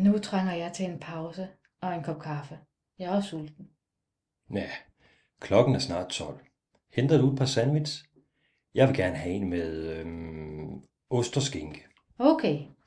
Nu trænger jeg til en pause og en kop kaffe. Jeg er også sulten. Ja, klokken er snart 12. Henter du et par sandwich? Jeg vil gerne have en med øhm, ost og skinke. Okay,